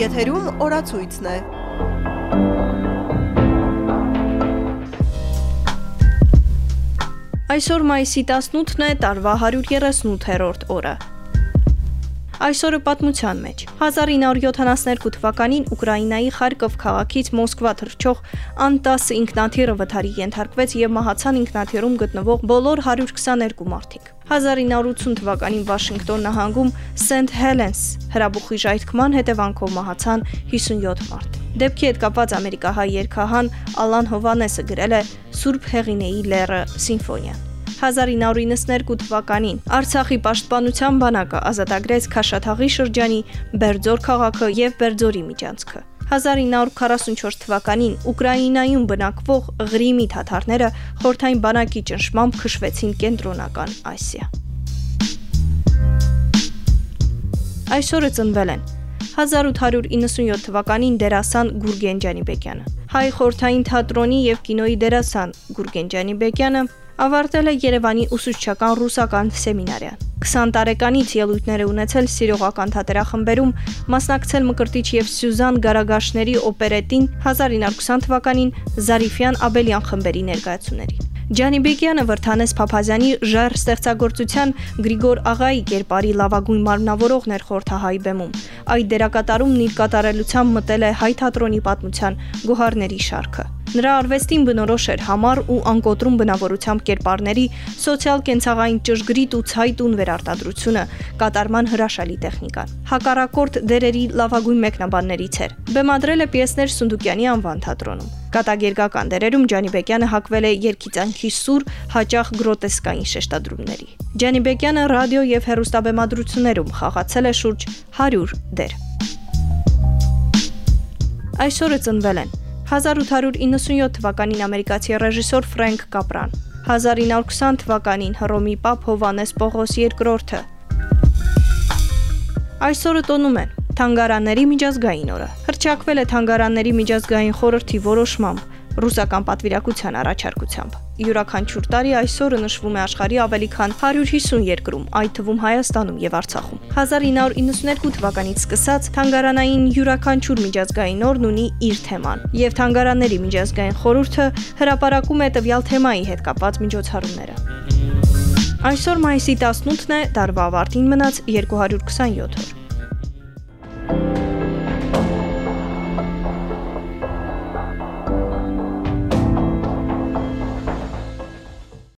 Եթերում օրացույցն է։ Այսօր մայիսի 18-ն է, տարվա 138-րդ օրը։ Այսօրը պատմության մեջ 1972 թվականին Ուկրաինայի Խարկով քաղաքից Մոսկվա թռչող Ան-10 ինքնաթիռը վթարի ենթարկվեց եւ մահացան ինքնաթիռում գտնվող բոլոր 122 մարդիկ։ 1980 թվականին Վաշինգտոն նահանգում Սենթ Հելենս հրաբուխի ժայթքման հետևանքով մահացան 57 մարդ։ Դեպքի հետ կապված ամերիկահայ երգահան Ալան Հովանեսը գրել է Սուրբ Հեղինեի լերը սիմֆոնիան։ 1992 թվականին Արցախի պաշտպանության բանակը ազատագրեց Քաշաթաղի շրջանի Բերձոր քաղաքը եւ Բերձորի միջանցքը։ 1944 թվականին Ուկրաինայում բնակվող Ղրիմի թաթարները խորթային բանակի ճնշմամբ քշվեցին կենտրոնական Ասիա։ Այսօրը ծնվել են 1897 թվականին դերասան Գուրգեն Ջանիբեկյանը, հայ խորթային թատրոնի եւ կինոյի դերասան Գուրգեն Ջանիբեկյանը ավարտել է Երևանի ուսուցչական ռուսական սեմինարիան։ 20 տարեկանից ելույթներ է ունեցել սիրողական թատերախմբերում, մասնակցել Մկրտիչ եւ Սյուզան Գարագաշների օպերետին 1920 թվականին Զարիֆյան Աբելյան խմբերի ներկայացումների։ Ջանիբեկյանը Վրթանես Փափազյանի ժայռ ստեղծագործության Գրիգոր Աղայի կերպարի լավագույն մարմնավորողն էր խորթահայ բեմում։ Այդ դերակատարումն իր կատարելությամբ մտել է հայ թատրոնի պատմության գոհարների շարքը։ Նրա արվեստին բնորոշ էր համառ ու անկոտրում բնավորությամբ կերպարների սոցիալ-կենցաղային ճշգրիտ ու ցայտուն վերարտադրությունը, կատարման հրաշալի տեխնիկան։ Հակառակորդ դերերի լավագույն մեկնաբաններից էր։ Բեմադրել է պիեսներ Սունդուկյանի անվան թատրոնում։ Կատագերգական դերերում Ջանիբեկյանը հակվել է երկիծանքի սուր, հաճախ գրոտեսկային շեշտադրումների։ Ջանիբեկյանը ռադիո եւ հեռուստաբեմադրություններում խաղացել է շուրջ 100 դեր։ Այսօրը ծնվել են 1897 թվականին ամերիկացի ռեժիսոր Ֆրենկ Կապրան, 1920 թվականին Հռոմի Պապ Հովանես Պողոս II-ը։ Այսօրը տոնում են Թանգարանների միջազգային օրը։ Հրճակվել է Թանգարանների միջազգային խորհրդի որոշմամբ ռուսական պատվիրակության առաջարկությամբ։ Յուրաքանչյուր տարի այսօրը նշվում է աշխարհի ավելի քան 150 երկրում, այդ թվում Հայաստանում եւ Արցախում։ 1992 թվականից սկսած Թանգարանային յուրաքանչյուր միջազգային օրն ունի իր թեման, եւ Թանգարանների միջազգային խորհուրդը հրապարակում է տվյալ թեմայի հետ կապված միջոցառումները։ Այսօր մայիսի 18-ն է, տարվա ավարտին մնաց 227 օր։